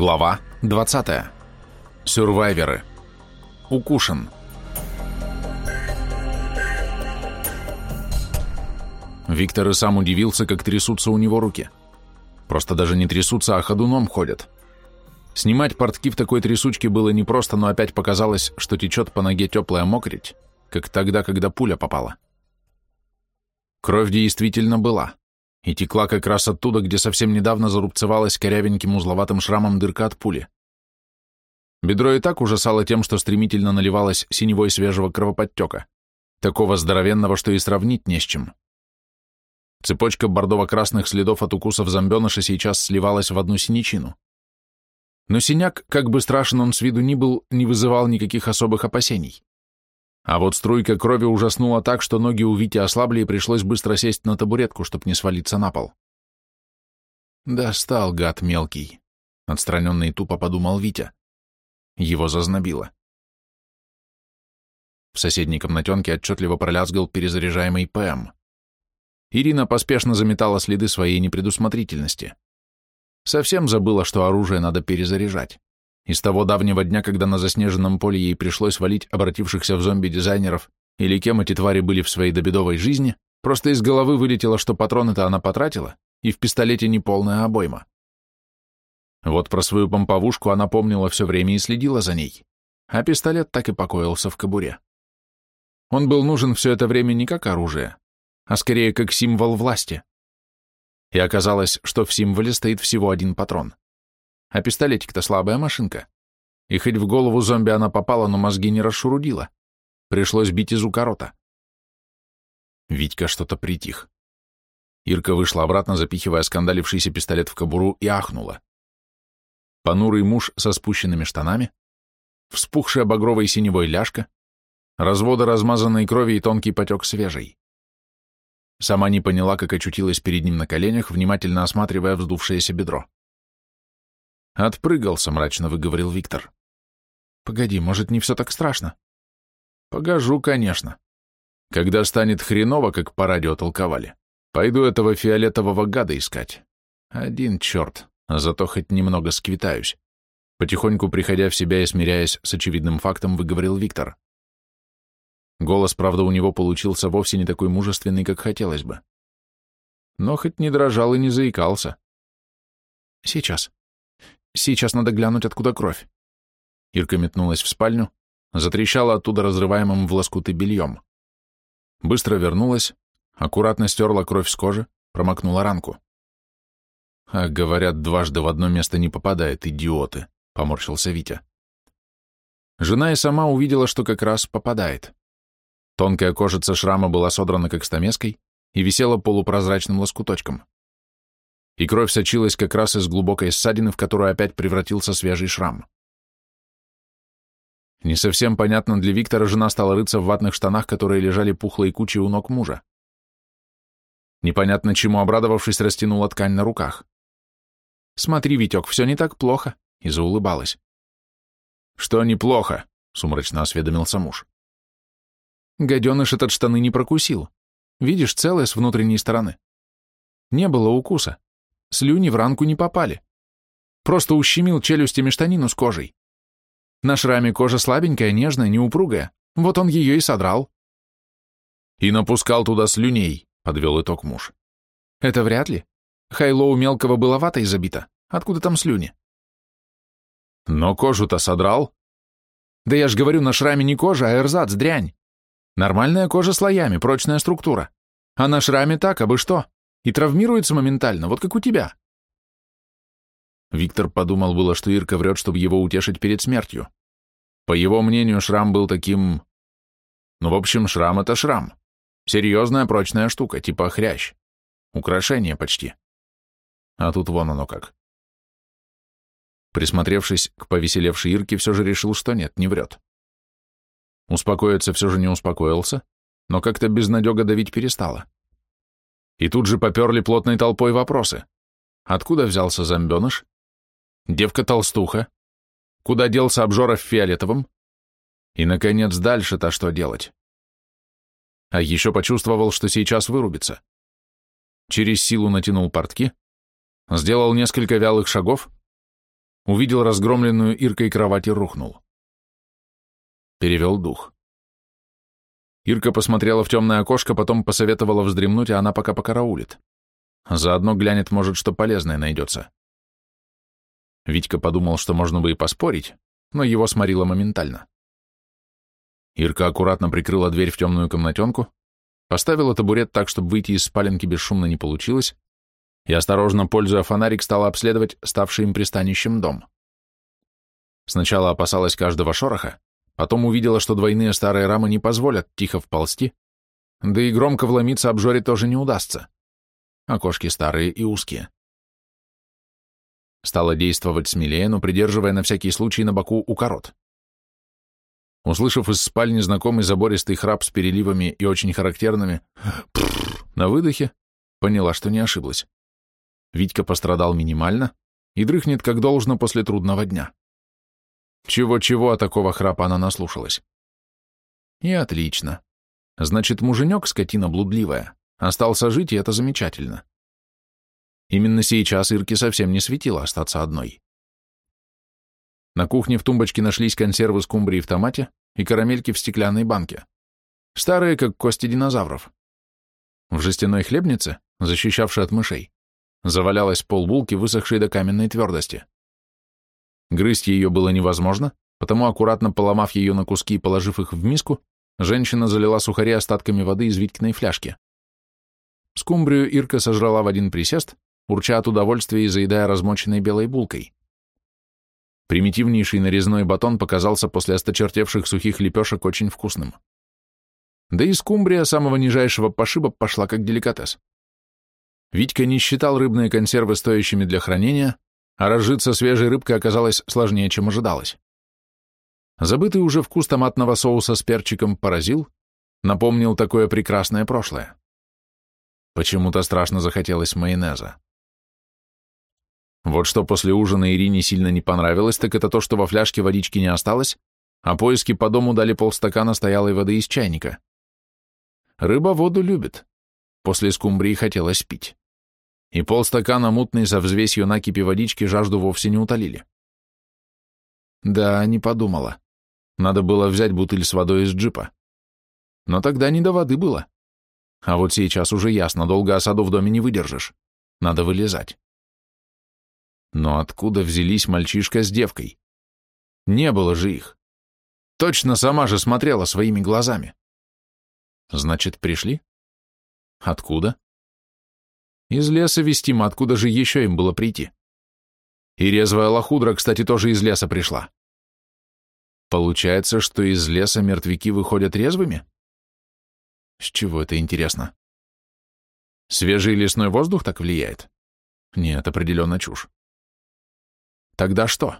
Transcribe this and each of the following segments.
Глава 20. Сюрвайверы. Укушен. Виктор и сам удивился, как трясутся у него руки. Просто даже не трясутся, а ходуном ходят. Снимать портки в такой трясучке было непросто, но опять показалось, что течет по ноге теплая мокрить, как тогда, когда пуля попала. Кровь действительно была и текла как раз оттуда, где совсем недавно зарубцевалась корявеньким узловатым шрамом дырка от пули. Бедро и так ужасало тем, что стремительно наливалось синевой свежего кровоподтека, такого здоровенного, что и сравнить не с чем. Цепочка бордово-красных следов от укусов зомбеныша сейчас сливалась в одну синячину. Но синяк, как бы страшен он с виду ни был, не вызывал никаких особых опасений. А вот струйка крови ужаснула так, что ноги у Вити ослабли и пришлось быстро сесть на табуретку, чтобы не свалиться на пол. «Достал, гад мелкий», — отстраненно и тупо подумал Витя. Его зазнобило. В соседней комнатенке отчетливо пролязгал перезаряжаемый ПМ. Ирина поспешно заметала следы своей непредусмотрительности. Совсем забыла, что оружие надо перезаряжать. И с того давнего дня, когда на заснеженном поле ей пришлось валить обратившихся в зомби-дизайнеров или кем эти твари были в своей добедовой жизни, просто из головы вылетело, что патроны-то она потратила, и в пистолете не полная обойма. Вот про свою помповушку она помнила все время и следила за ней, а пистолет так и покоился в кобуре. Он был нужен все это время не как оружие, а скорее как символ власти. И оказалось, что в символе стоит всего один патрон. А пистолетик-то слабая машинка. И хоть в голову зомби она попала, но мозги не расшурудила. Пришлось бить из укорота. Витька что-то притих. Ирка вышла обратно, запихивая скандалившийся пистолет в кобуру, и ахнула. Понурый муж со спущенными штанами, вспухшая багровой синевой ляжка, разводы размазанной крови и тонкий потек свежей. Сама не поняла, как очутилась перед ним на коленях, внимательно осматривая вздувшееся бедро. Отпрыгался, мрачно выговорил Виктор. Погоди, может, не все так страшно? Погожу, конечно. Когда станет хреново, как по радио толковали, пойду этого фиолетового гада искать. Один черт, зато хоть немного сквитаюсь. Потихоньку приходя в себя и смиряясь с очевидным фактом, выговорил Виктор. Голос, правда, у него получился вовсе не такой мужественный, как хотелось бы. Но хоть не дрожал и не заикался. Сейчас. Сейчас надо глянуть, откуда кровь. Ирка метнулась в спальню, затрещала оттуда разрываемым в лоскуты бельем. Быстро вернулась, аккуратно стерла кровь с кожи, промокнула ранку. А говорят, дважды в одно место не попадает, идиоты, поморщился Витя. Жена и сама увидела, что как раз попадает. Тонкая кожица шрама была содрана как стамеской и висела полупрозрачным лоскуточком и кровь сочилась как раз из глубокой ссадины, в которую опять превратился свежий шрам. Не совсем понятно для Виктора жена стала рыться в ватных штанах, которые лежали пухлой кучей у ног мужа. Непонятно чему обрадовавшись, растянула ткань на руках. «Смотри, Витек, все не так плохо», — и заулыбалась. «Что неплохо?» — сумрачно осведомился муж. Гаденыш этот штаны не прокусил. Видишь, целое с внутренней стороны. Не было укуса. Слюни в ранку не попали. Просто ущемил челюстями штанину с кожей. На шраме кожа слабенькая, нежная, неупругая. Вот он ее и содрал. И напускал туда слюней, подвел итог муж. Это вряд ли. Хайло у мелкого было ватой забито. Откуда там слюни? Но кожу-то содрал. Да я ж говорю, на шраме не кожа, а эрзац, дрянь. Нормальная кожа слоями, прочная структура. А на шраме так, а бы что и травмируется моментально, вот как у тебя. Виктор подумал было, что Ирка врет, чтобы его утешить перед смертью. По его мнению, шрам был таким... Ну, в общем, шрам — это шрам. Серьезная прочная штука, типа хрящ. Украшение почти. А тут вон оно как. Присмотревшись к повеселевшей Ирке, все же решил, что нет, не врет. Успокоиться все же не успокоился, но как-то безнадега давить перестала. И тут же поперли плотной толпой вопросы. Откуда взялся зомбеныш? Девка-толстуха? Куда делся обжора в фиолетовом? И, наконец, дальше-то что делать? А еще почувствовал, что сейчас вырубится. Через силу натянул портки, сделал несколько вялых шагов, увидел разгромленную Иркой кровать и рухнул. Перевел дух. Ирка посмотрела в темное окошко, потом посоветовала вздремнуть, а она пока покараулит. Заодно глянет, может, что полезное найдется. Витька подумал, что можно бы и поспорить, но его сморило моментально. Ирка аккуратно прикрыла дверь в темную комнатенку, поставила табурет так, чтобы выйти из спаленки бесшумно не получилось, и, осторожно пользуя фонарик, стала обследовать ставший им пристанищем дом. Сначала опасалась каждого шороха, потом увидела, что двойные старые рамы не позволят тихо вползти, да и громко вломиться обжоре тоже не удастся. Окошки старые и узкие. Стала действовать смелее, но придерживая на всякий случай на боку у корот. Услышав из спальни знакомый забористый храп с переливами и очень характерными на выдохе, поняла, что не ошиблась. Витька пострадал минимально и дрыхнет как должно после трудного дня. Чего-чего, а такого храпа она наслушалась. И отлично. Значит, муженек, скотина блудливая, остался жить, и это замечательно. Именно сейчас Ирке совсем не светило остаться одной. На кухне в тумбочке нашлись консервы скумбрии в томате и карамельки в стеклянной банке. Старые, как кости динозавров. В жестяной хлебнице, защищавшей от мышей, завалялась полбулки, высохшей до каменной твердости. Грызть ее было невозможно, потому, аккуратно поломав ее на куски и положив их в миску, женщина залила сухари остатками воды из Витькиной фляжки. Скумбрию Ирка сожрала в один присест, урча от удовольствия и заедая размоченной белой булкой. Примитивнейший нарезной батон показался после осточертевших сухих лепешек очень вкусным. Да и скумбрия самого нижайшего пошиба пошла как деликатес. Витька не считал рыбные консервы стоящими для хранения, а разжиться свежей рыбкой оказалось сложнее, чем ожидалось. Забытый уже вкус томатного соуса с перчиком поразил, напомнил такое прекрасное прошлое. Почему-то страшно захотелось майонеза. Вот что после ужина Ирине сильно не понравилось, так это то, что во фляжке водички не осталось, а поиски по дому дали полстакана стоялой воды из чайника. Рыба воду любит. После скумбрии хотелось пить. И полстакана мутной со взвесью накипи водички жажду вовсе не утолили. Да, не подумала. Надо было взять бутыль с водой из джипа. Но тогда не до воды было. А вот сейчас уже ясно, долго осаду в доме не выдержишь. Надо вылезать. Но откуда взялись мальчишка с девкой? Не было же их. Точно сама же смотрела своими глазами. Значит, пришли? Откуда? Из леса вестимо, откуда же еще им было прийти? И резвая лохудра, кстати, тоже из леса пришла. Получается, что из леса мертвяки выходят резвыми? С чего это интересно? Свежий лесной воздух так влияет? Нет, определенно чушь. Тогда что?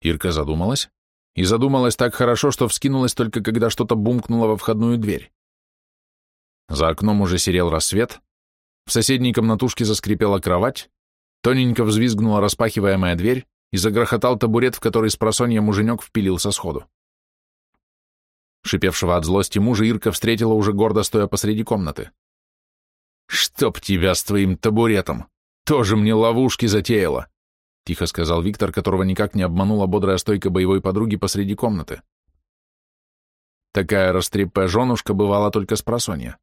Ирка задумалась, и задумалась так хорошо, что вскинулась только когда что-то бумкнуло во входную дверь. За окном уже серел рассвет, в соседней комнатушке заскрипела кровать, тоненько взвизгнула распахиваемая дверь и загрохотал табурет, в который с просонья муженек впилился сходу. Шипевшего от злости мужа Ирка встретила уже гордо стоя посреди комнаты. «Чтоб тебя с твоим табуретом! Тоже мне ловушки затеяла!» — тихо сказал Виктор, которого никак не обманула бодрая стойка боевой подруги посреди комнаты. Такая растрепая женушка бывала только с просонья.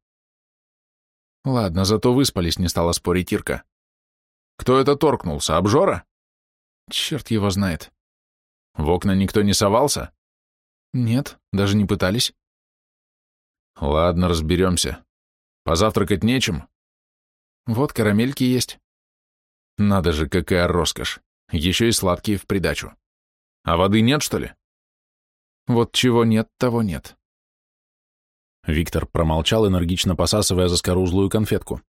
Ладно, зато выспались, не стала спорить Ирка. Кто это торкнулся, обжора? Черт его знает. В окна никто не совался? Нет, даже не пытались. Ладно, разберемся. Позавтракать нечем? Вот карамельки есть. Надо же, какая роскошь. Еще и сладкие в придачу. А воды нет, что ли? Вот чего нет, того нет. Виктор промолчал, энергично посасывая заскорузлую конфетку.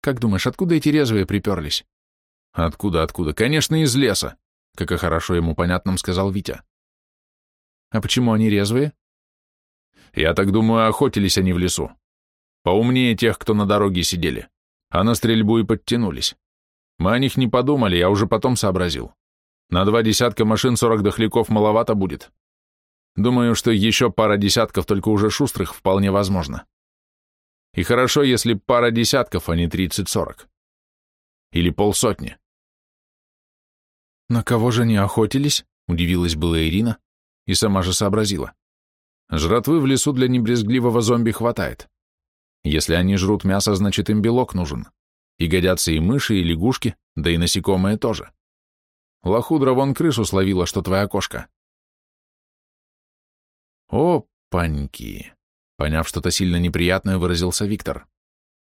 «Как думаешь, откуда эти резвые приперлись?» «Откуда, откуда? Конечно, из леса!» Как и хорошо ему понятным сказал Витя. «А почему они резвые?» «Я так думаю, охотились они в лесу. Поумнее тех, кто на дороге сидели, а на стрельбу и подтянулись. Мы о них не подумали, я уже потом сообразил. На два десятка машин сорок дохляков маловато будет. Думаю, что еще пара десятков, только уже шустрых, вполне возможно. И хорошо, если пара десятков, а не тридцать-сорок. Или полсотни. На кого же они охотились? Удивилась была Ирина и сама же сообразила. Жратвы в лесу для небрезгливого зомби хватает. Если они жрут мясо, значит им белок нужен. И годятся и мыши, и лягушки, да и насекомые тоже. Лохудра вон крысу словила, что твоя кошка. Опаньки! Поняв что-то сильно неприятное, выразился Виктор.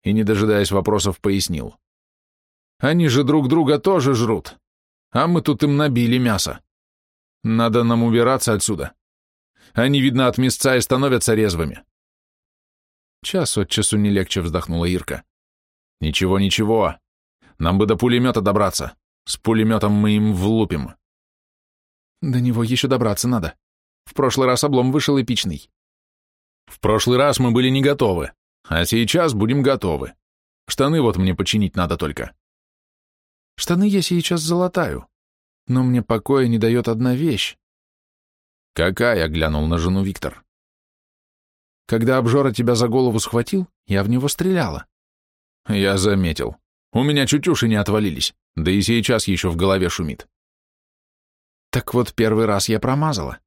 И, не дожидаясь вопросов, пояснил. Они же друг друга тоже жрут. А мы тут им набили мясо. Надо нам убираться отсюда. Они, видно, от мясца и становятся резвыми. Час от часу не легче вздохнула Ирка. Ничего, ничего. Нам бы до пулемета добраться. С пулеметом мы им влупим. До него еще добраться надо. В прошлый раз облом вышел эпичный. В прошлый раз мы были не готовы, а сейчас будем готовы. Штаны вот мне починить надо только. Штаны я сейчас залатаю, но мне покоя не дает одна вещь. Какая, глянул на жену Виктор. Когда обжора тебя за голову схватил, я в него стреляла. Я заметил. У меня чуть уши не отвалились, да и сейчас еще в голове шумит. Так вот, первый раз я промазала.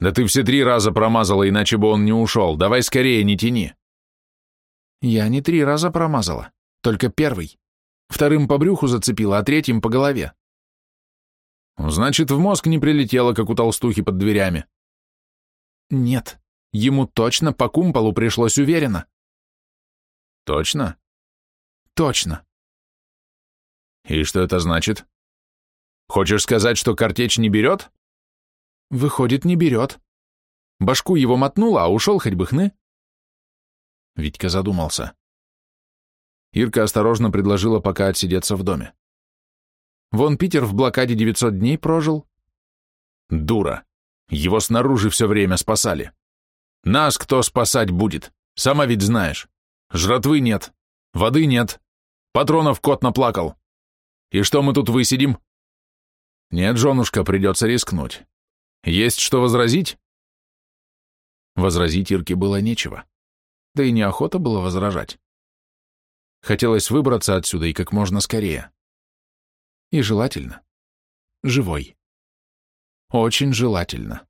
Да ты все три раза промазала, иначе бы он не ушел. Давай скорее, не тяни. Я не три раза промазала, только первый. Вторым по брюху зацепила, а третьим по голове. Значит, в мозг не прилетело, как у толстухи под дверями. Нет, ему точно по кумполу пришлось уверенно. Точно? Точно. И что это значит? Хочешь сказать, что картечь не берет? Выходит, не берет. Башку его мотнула, а ушел хоть бы хны. Витька задумался. Ирка осторожно предложила пока отсидеться в доме. Вон Питер в блокаде 900 дней прожил. Дура. Его снаружи все время спасали. Нас кто спасать будет? Сама ведь знаешь. Жратвы нет, воды нет, патронов кот наплакал. И что мы тут высидим? Нет, женушка, придется рискнуть. Есть что возразить? Возразить Ирке было нечего. Да и неохота было возражать. Хотелось выбраться отсюда и как можно скорее. И желательно. Живой. Очень желательно.